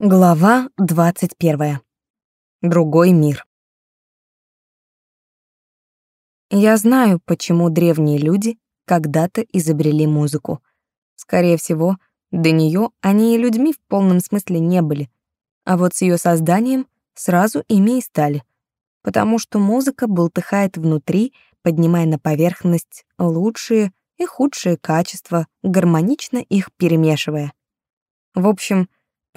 Глава 21. Другой мир. Я знаю, почему древние люди когда-то изобрели музыку. Скорее всего, до нее они и людьми в полном смысле не были. А вот с ее созданием сразу ими и стали. Потому что музыка болтыхает внутри, поднимая на поверхность лучшие и худшие качества, гармонично их перемешивая. В общем,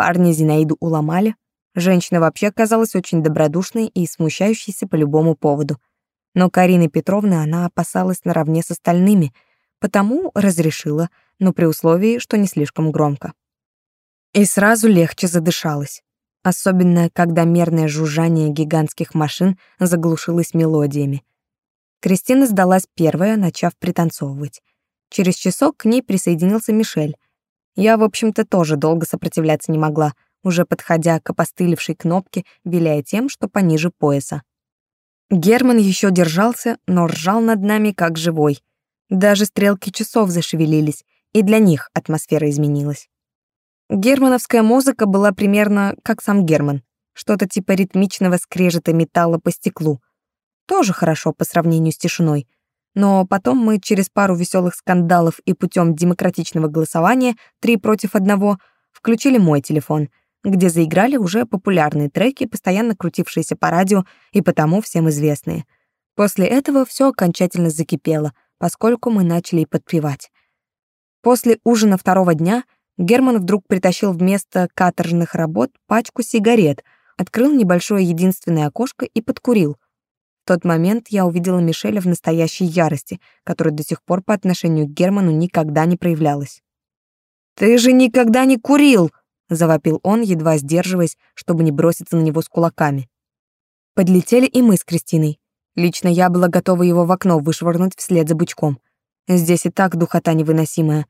Парни Зинаиду уломали. Женщина вообще казалась очень добродушной и смущающейся по любому поводу. Но Карины Петровны она опасалась наравне с остальными, потому разрешила, но при условии, что не слишком громко. И сразу легче задышалась. Особенно, когда мерное жужжание гигантских машин заглушилось мелодиями. Кристина сдалась первая, начав пританцовывать. Через часок к ней присоединился Мишель — я, в общем-то, тоже долго сопротивляться не могла, уже подходя к опостылевшей кнопке, виляя тем, что пониже пояса. Герман еще держался, но ржал над нами как живой. Даже стрелки часов зашевелились, и для них атмосфера изменилась. Германовская музыка была примерно как сам Герман, что-то типа ритмичного скрежета металла по стеклу. Тоже хорошо по сравнению с тишиной — но потом мы через пару веселых скандалов и путем демократичного голосования три против одного включили мой телефон, где заиграли уже популярные треки, постоянно крутившиеся по радио и потому всем известные. После этого все окончательно закипело, поскольку мы начали подпевать. После ужина второго дня Герман вдруг притащил вместо каторжных работ пачку сигарет, открыл небольшое единственное окошко и подкурил — в тот момент я увидела Мишеля в настоящей ярости, которая до сих пор по отношению к Герману никогда не проявлялась. «Ты же никогда не курил!» — завопил он, едва сдерживаясь, чтобы не броситься на него с кулаками. Подлетели и мы с Кристиной. Лично я была готова его в окно вышвырнуть вслед за бычком. Здесь и так духота невыносимая.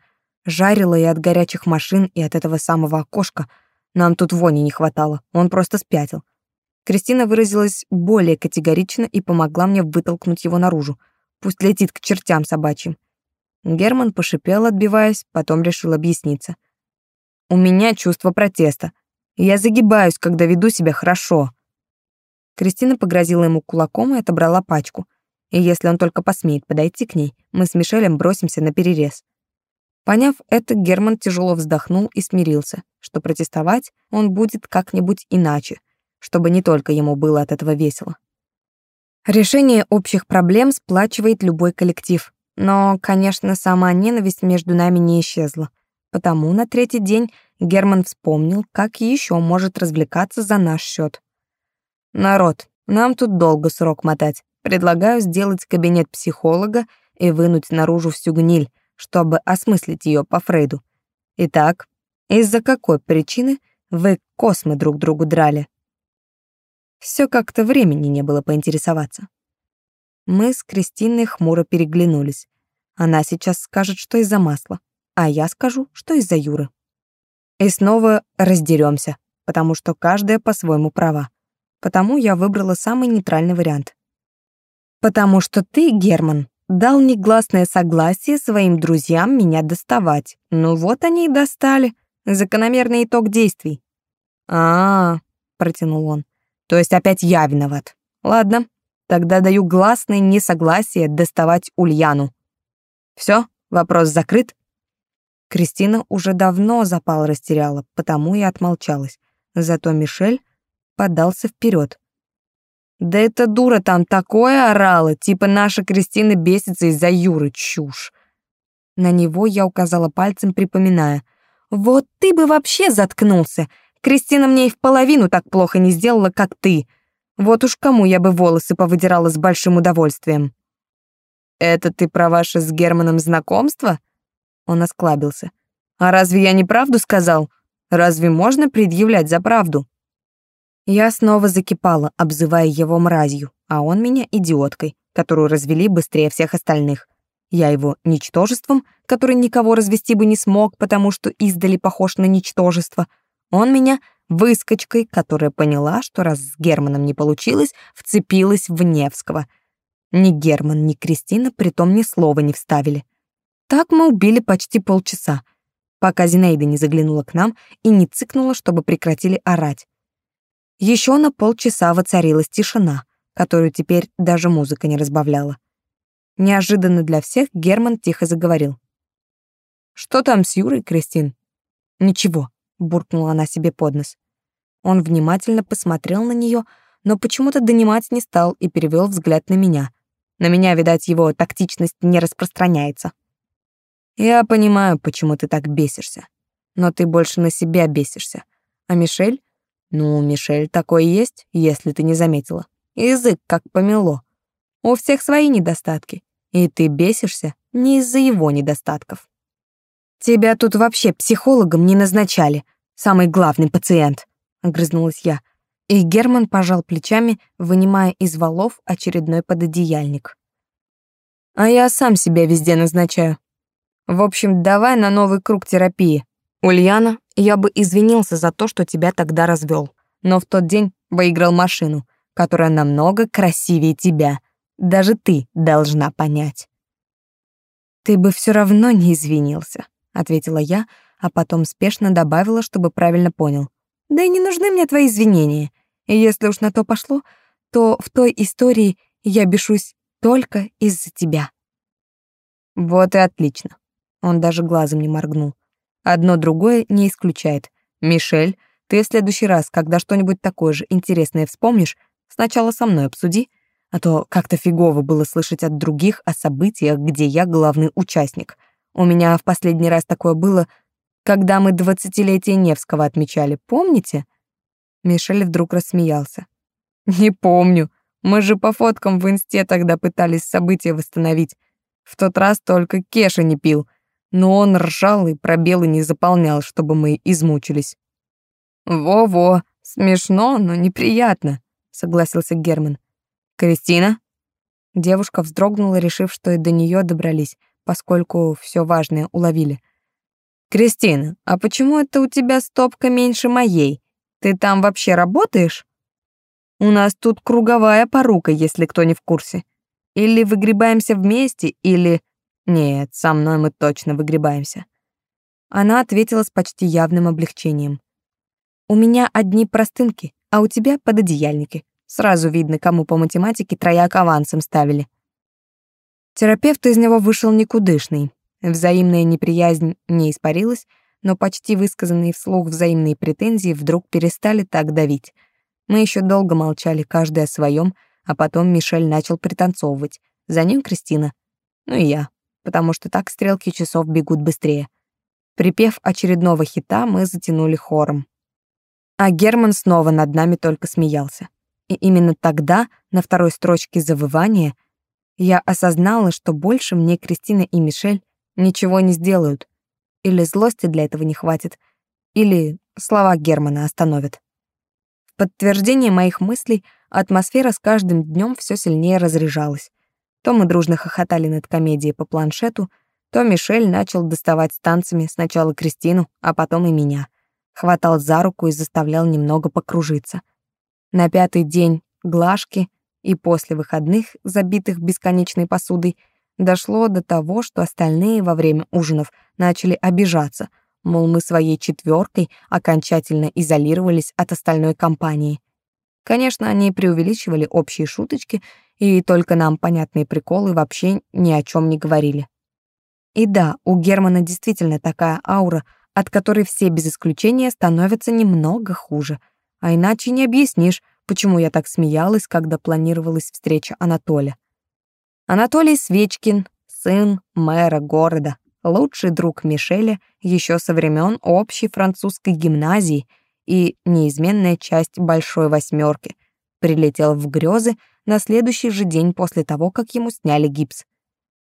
Жарило и от горячих машин, и от этого самого окошка. Нам тут вони не хватало, он просто спятил. Кристина выразилась более категорично и помогла мне вытолкнуть его наружу. Пусть летит к чертям собачьим. Герман пошипел, отбиваясь, потом решил объясниться. «У меня чувство протеста. Я загибаюсь, когда веду себя хорошо». Кристина погрозила ему кулаком и отобрала пачку. И если он только посмеет подойти к ней, мы с Мишелем бросимся на перерез. Поняв это, Герман тяжело вздохнул и смирился, что протестовать он будет как-нибудь иначе — чтобы не только ему было от этого весело. Решение общих проблем сплачивает любой коллектив, но, конечно, сама ненависть между нами не исчезла. Потому на третий день Герман вспомнил, как еще может развлекаться за наш счет. «Народ, нам тут долго срок мотать. Предлагаю сделать кабинет психолога и вынуть наружу всю гниль, чтобы осмыслить ее по Фрейду. Итак, из-за какой причины вы космы друг другу драли?» Все как-то времени не было поинтересоваться. Мы с Кристиной хмуро переглянулись. Она сейчас скажет, что из-за масла, а я скажу, что из-за Юры. И снова раздеремся, потому что каждая по-своему права. Потому я выбрала самый нейтральный вариант. Потому что ты, Герман, дал негласное согласие своим друзьям меня доставать. Ну вот они и достали. Закономерный итог действий. А, -а, -а протянул он. То есть опять я виноват. Ладно, тогда даю гласное несогласие доставать Ульяну. Все, вопрос закрыт. Кристина уже давно запал растеряла, потому и отмолчалась. Зато Мишель подался вперед. Да эта дура там такое орала, типа наша Кристина бесится из-за Юры, чушь. На него я указала пальцем, припоминая. Вот ты бы вообще заткнулся. Кристина мне и в половину так плохо не сделала, как ты. Вот уж кому я бы волосы повыдирала с большим удовольствием. Это ты про ваше с Германом знакомство? Он осклабился. А разве я не правду сказал? Разве можно предъявлять за правду? Я снова закипала, обзывая его мразью, а он меня идиоткой, которую развели быстрее всех остальных. Я его ничтожеством, который никого развести бы не смог, потому что издали похож на ничтожество — он меня выскочкой, которая поняла, что раз с Германом не получилось, вцепилась в Невского. Ни Герман, ни Кристина притом ни слова не вставили. Так мы убили почти полчаса. пока Зинаида не заглянула к нам и не цыкнула, чтобы прекратили орать. Еще на полчаса воцарилась тишина, которую теперь даже музыка не разбавляла. Неожиданно для всех Герман тихо заговорил. «Что там с Юрой, Кристин?» «Ничего», — буркнула она себе под нос. Он внимательно посмотрел на нее, но почему-то донимать не стал и перевел взгляд на меня. На меня, видать, его тактичность не распространяется. «Я понимаю, почему ты так бесишься. Но ты больше на себя бесишься. А Мишель? Ну, Мишель такой есть, если ты не заметила. Язык как помело. У всех свои недостатки, и ты бесишься не из-за его недостатков. Тебя тут вообще психологом не назначали, самый главный пациент, огрызнулась я. И Герман пожал плечами, вынимая из валов очередной пододеяльник. А я сам себя везде назначаю. В общем, давай на новый круг терапии. Ульяна, я бы извинился за то, что тебя тогда развел, но в тот день выиграл машину которая намного красивее тебя. Даже ты должна понять. Ты бы все равно не извинился, ответила я, а потом спешно добавила, чтобы правильно понял. Да и не нужны мне твои извинения. И если уж на то пошло, то в той истории я бешусь только из-за тебя. Вот и отлично. Он даже глазом не моргнул. Одно другое не исключает. Мишель, ты в следующий раз, когда что-нибудь такое же интересное вспомнишь, Сначала со мной обсуди, а то как-то фигово было слышать от других о событиях, где я главный участник. У меня в последний раз такое было, когда мы двадцатилетие Невского отмечали, помните?» Мишель вдруг рассмеялся. «Не помню. Мы же по фоткам в инсте тогда пытались события восстановить. В тот раз только Кеша не пил, но он ржал и пробелы не заполнял, чтобы мы измучились». «Во-во, смешно, но неприятно», согласился Герман. Кристина? Девушка вздрогнула, решив, что и до нее добрались, поскольку все важное уловили. Кристина, а почему это у тебя стопка меньше моей? Ты там вообще работаешь? У нас тут круговая порука, если кто не в курсе. Или выгребаемся вместе, или... Нет, со мной мы точно выгребаемся. Она ответила с почти явным облегчением. У меня одни простынки, а у тебя пододеяльники. Сразу видно, кому по математике трояк авансом ставили. Терапевт из него вышел никудышный. Взаимная неприязнь не испарилась, но почти высказанные вслух взаимные претензии вдруг перестали так давить. Мы еще долго молчали, каждый о своем, а потом Мишель начал пританцовывать. За ним Кристина. Ну и я, потому что так стрелки часов бегут быстрее. Припев очередного хита, мы затянули хором а Герман снова над нами только смеялся. И именно тогда, на второй строчке завывания, я осознала, что больше мне Кристина и Мишель ничего не сделают. Или злости для этого не хватит, или слова Германа остановят. В подтверждение моих мыслей атмосфера с каждым днем все сильнее разряжалась. То мы дружно хохотали над комедией по планшету, то Мишель начал доставать станциями сначала Кристину, а потом и меня — хватал за руку и заставлял немного покружиться. На пятый день глажки и после выходных, забитых бесконечной посудой, дошло до того, что остальные во время ужинов начали обижаться, мол, мы своей четверкой окончательно изолировались от остальной компании. Конечно, они преувеличивали общие шуточки, и только нам понятные приколы вообще ни о чем не говорили. И да, у Германа действительно такая аура — от которой все без исключения становятся немного хуже. А иначе не объяснишь, почему я так смеялась, когда планировалась встреча Анатолия. Анатолий Свечкин, сын мэра города, лучший друг Мишеля еще со времен общей французской гимназии и неизменная часть большой восьмерки, прилетел в грезы на следующий же день после того, как ему сняли гипс.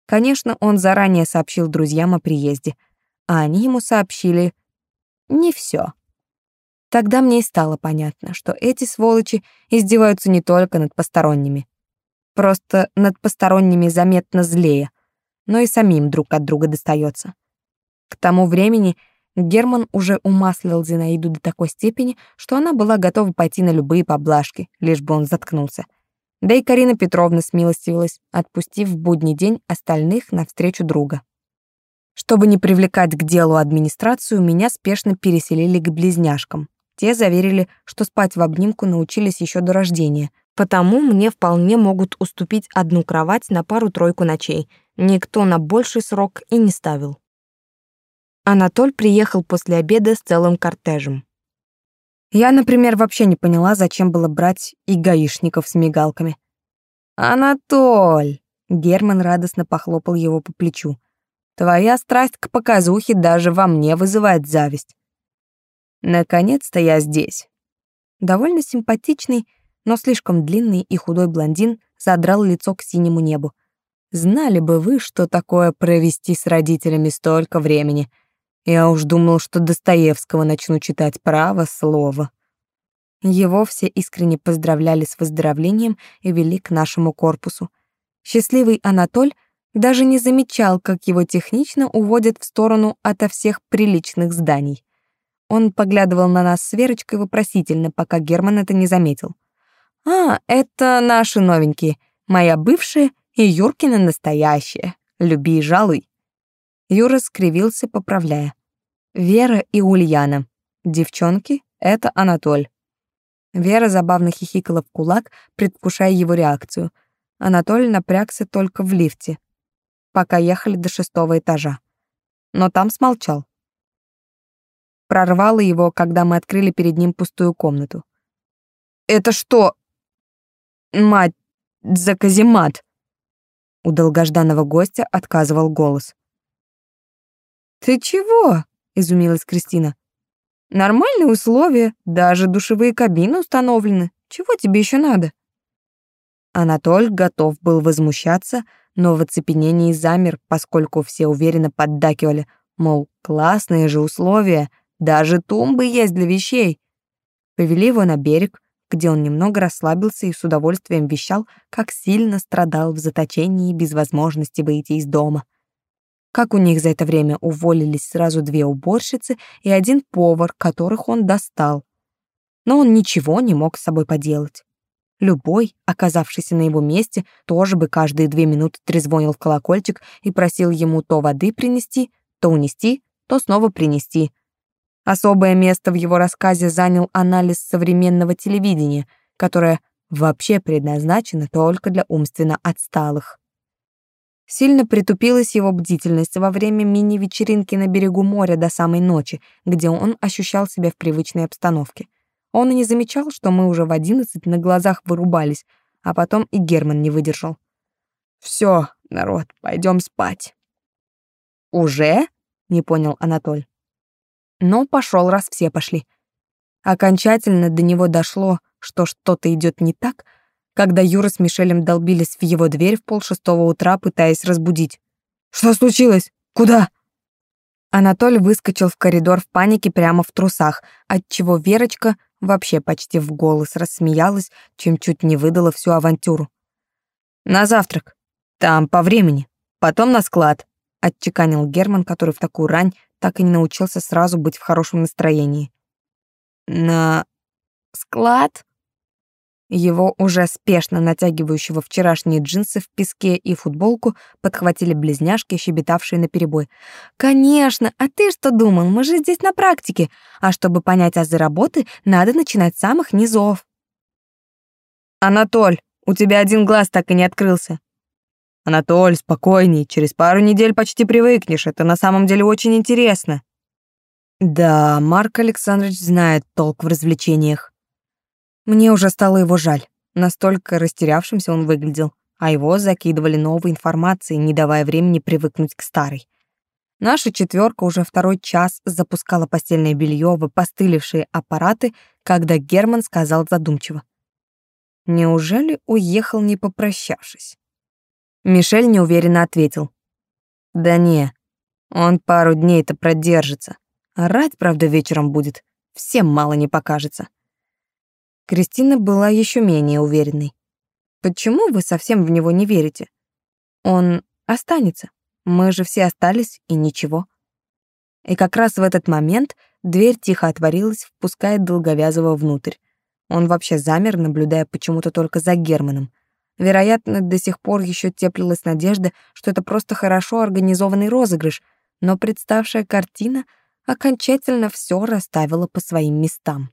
Конечно, он заранее сообщил друзьям о приезде — а они ему сообщили не все. Тогда мне и стало понятно, что эти сволочи издеваются не только над посторонними. Просто над посторонними заметно злее, но и самим друг от друга достается. К тому времени Герман уже умаслил Зинаиду до такой степени, что она была готова пойти на любые поблажки, лишь бы он заткнулся. Да и Карина Петровна смилостивилась, отпустив в будний день остальных навстречу друга. Чтобы не привлекать к делу администрацию, меня спешно переселили к близняшкам. Те заверили, что спать в обнимку научились еще до рождения, потому мне вполне могут уступить одну кровать на пару-тройку ночей. Никто на больший срок и не ставил. Анатоль приехал после обеда с целым кортежем. Я, например, вообще не поняла, зачем было брать и гаишников с мигалками. «Анатоль!» — Герман радостно похлопал его по плечу. «Твоя страсть к показухе даже во мне вызывает зависть. Наконец-то я здесь». Довольно симпатичный, но слишком длинный и худой блондин задрал лицо к синему небу. Знали бы вы, что такое провести с родителями столько времени — я уж думал, что Достоевского начну читать право слово. Его все искренне поздравляли с выздоровлением и вели к нашему корпусу. Счастливый Анатоль даже не замечал, как его технично уводят в сторону ото всех приличных зданий. Он поглядывал на нас с Верочкой вопросительно, пока Герман это не заметил. «А, это наши новенькие, моя бывшая и Юркина настоящая. Люби и жалуй». Юра скривился, поправляя. Вера и Ульяна. Девчонки — это Анатоль. Вера забавно хихикала в кулак, предвкушая его реакцию. Анатоль напрягся только в лифте, пока ехали до шестого этажа. Но там смолчал. Прорвало его, когда мы открыли перед ним пустую комнату. «Это что, мать, за каземат?» У долгожданного гостя отказывал голос. «Ты чего?» — изумилась Кристина. «Нормальные условия, даже душевые кабины установлены. Чего тебе еще надо?» Анатоль готов был возмущаться, но в оцепенении замер, поскольку все уверенно поддакивали, мол, классные же условия, даже тумбы есть для вещей. Повели его на берег, где он немного расслабился и с удовольствием вещал, как сильно страдал в заточении без возможности выйти из дома как у них за это время уволились сразу две уборщицы и один повар, которых он достал. Но он ничего не мог с собой поделать. Любой, оказавшийся на его месте, тоже бы каждые две минуты трезвонил в колокольчик и просил ему то воды принести, то унести, то снова принести. Особое место в его рассказе занял анализ современного телевидения, которое вообще предназначено только для умственно отсталых. Сильно притупилась его бдительность во время мини-вечеринки на берегу моря до самой ночи, где он ощущал себя в привычной обстановке. Он и не замечал, что мы уже в одиннадцать на глазах вырубались, а потом и Герман не выдержал. «Все, народ, пойдем спать». «Уже?» — не понял Анатоль. Но пошел, раз все пошли. Окончательно до него дошло, что что-то идет не так — когда Юра с Мишелем долбились в его дверь в полшестого утра, пытаясь разбудить. «Что случилось? Куда?» Анатолий выскочил в коридор в панике прямо в трусах, отчего Верочка вообще почти в голос рассмеялась, чем чуть не выдала всю авантюру. «На завтрак. Там по времени. Потом на склад», — отчеканил Герман, который в такую рань так и не научился сразу быть в хорошем настроении. «На склад?» Его уже спешно натягивающего вчерашние джинсы в песке и футболку подхватили близняшки, щебетавшие наперебой. «Конечно! А ты что думал? Мы же здесь на практике. А чтобы понять азы работы, надо начинать с самых низов». «Анатоль, у тебя один глаз так и не открылся». «Анатоль, спокойней, через пару недель почти привыкнешь, это на самом деле очень интересно». Да, Марк Александрович знает толк в развлечениях. Мне уже стало его жаль. Настолько растерявшимся он выглядел, а его закидывали новой информацией, не давая времени привыкнуть к старой. Наша четверка уже второй час запускала постельное белье в опостылевшие аппараты, когда Герман сказал задумчиво. «Неужели уехал, не попрощавшись?» Мишель неуверенно ответил. «Да не, он пару дней-то продержится. Рать, правда, вечером будет. Всем мало не покажется». Кристина была еще менее уверенной. Почему вы совсем в него не верите? Он останется. Мы же все остались, и ничего. И как раз в этот момент дверь тихо отворилась, впуская долговязого внутрь. Он вообще замер, наблюдая почему-то только за Германом. Вероятно, до сих пор еще теплилась надежда, что это просто хорошо организованный розыгрыш, но представшая картина окончательно все расставила по своим местам.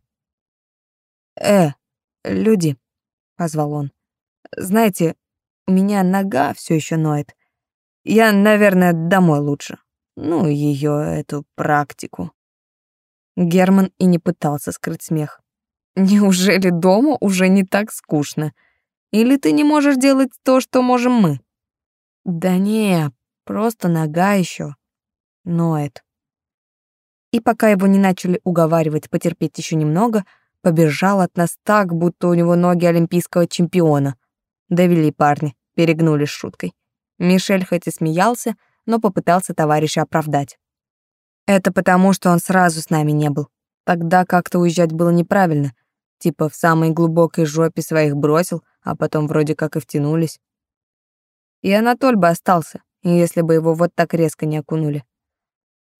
«Э, люди», — позвал он, — «знаете, у меня нога все еще ноет. Я, наверное, домой лучше. Ну, ее эту практику». Герман и не пытался скрыть смех. «Неужели дома уже не так скучно? Или ты не можешь делать то, что можем мы?» «Да не, просто нога еще ноет». И пока его не начали уговаривать потерпеть еще немного, побежал от нас так, будто у него ноги олимпийского чемпиона. Довели парни, перегнулись шуткой. Мишель хоть и смеялся, но попытался товарища оправдать. Это потому, что он сразу с нами не был. Тогда как-то уезжать было неправильно. Типа в самой глубокой жопе своих бросил, а потом вроде как и втянулись. И Анатоль бы остался, если бы его вот так резко не окунули.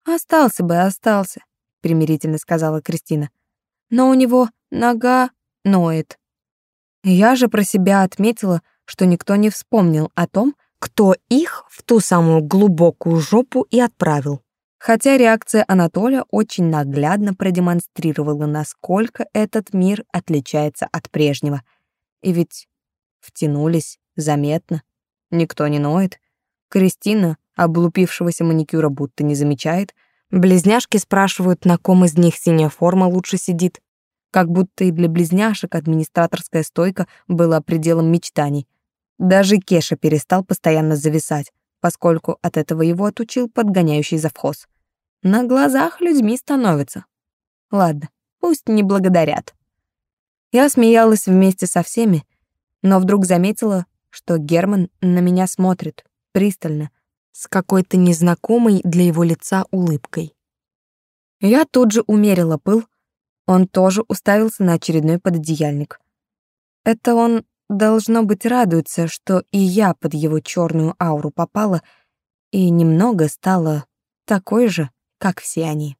«Остался бы, остался», — примирительно сказала Кристина. «Но у него нога ноет». Я же про себя отметила, что никто не вспомнил о том, кто их в ту самую глубокую жопу и отправил. Хотя реакция Анатолия очень наглядно продемонстрировала, насколько этот мир отличается от прежнего. И ведь втянулись заметно. Никто не ноет. Кристина облупившегося маникюра будто не замечает. Близняшки спрашивают, на ком из них синяя форма лучше сидит. Как будто и для близняшек администраторская стойка была пределом мечтаний. Даже Кеша перестал постоянно зависать, поскольку от этого его отучил подгоняющий завхоз. На глазах людьми становится. Ладно, пусть не благодарят. Я смеялась вместе со всеми, но вдруг заметила, что Герман на меня смотрит пристально, с какой-то незнакомой для его лица улыбкой. Я тут же умерила пыл, он тоже уставился на очередной пододеяльник. Это он, должно быть, радуется, что и я под его черную ауру попала и немного стала такой же, как все они.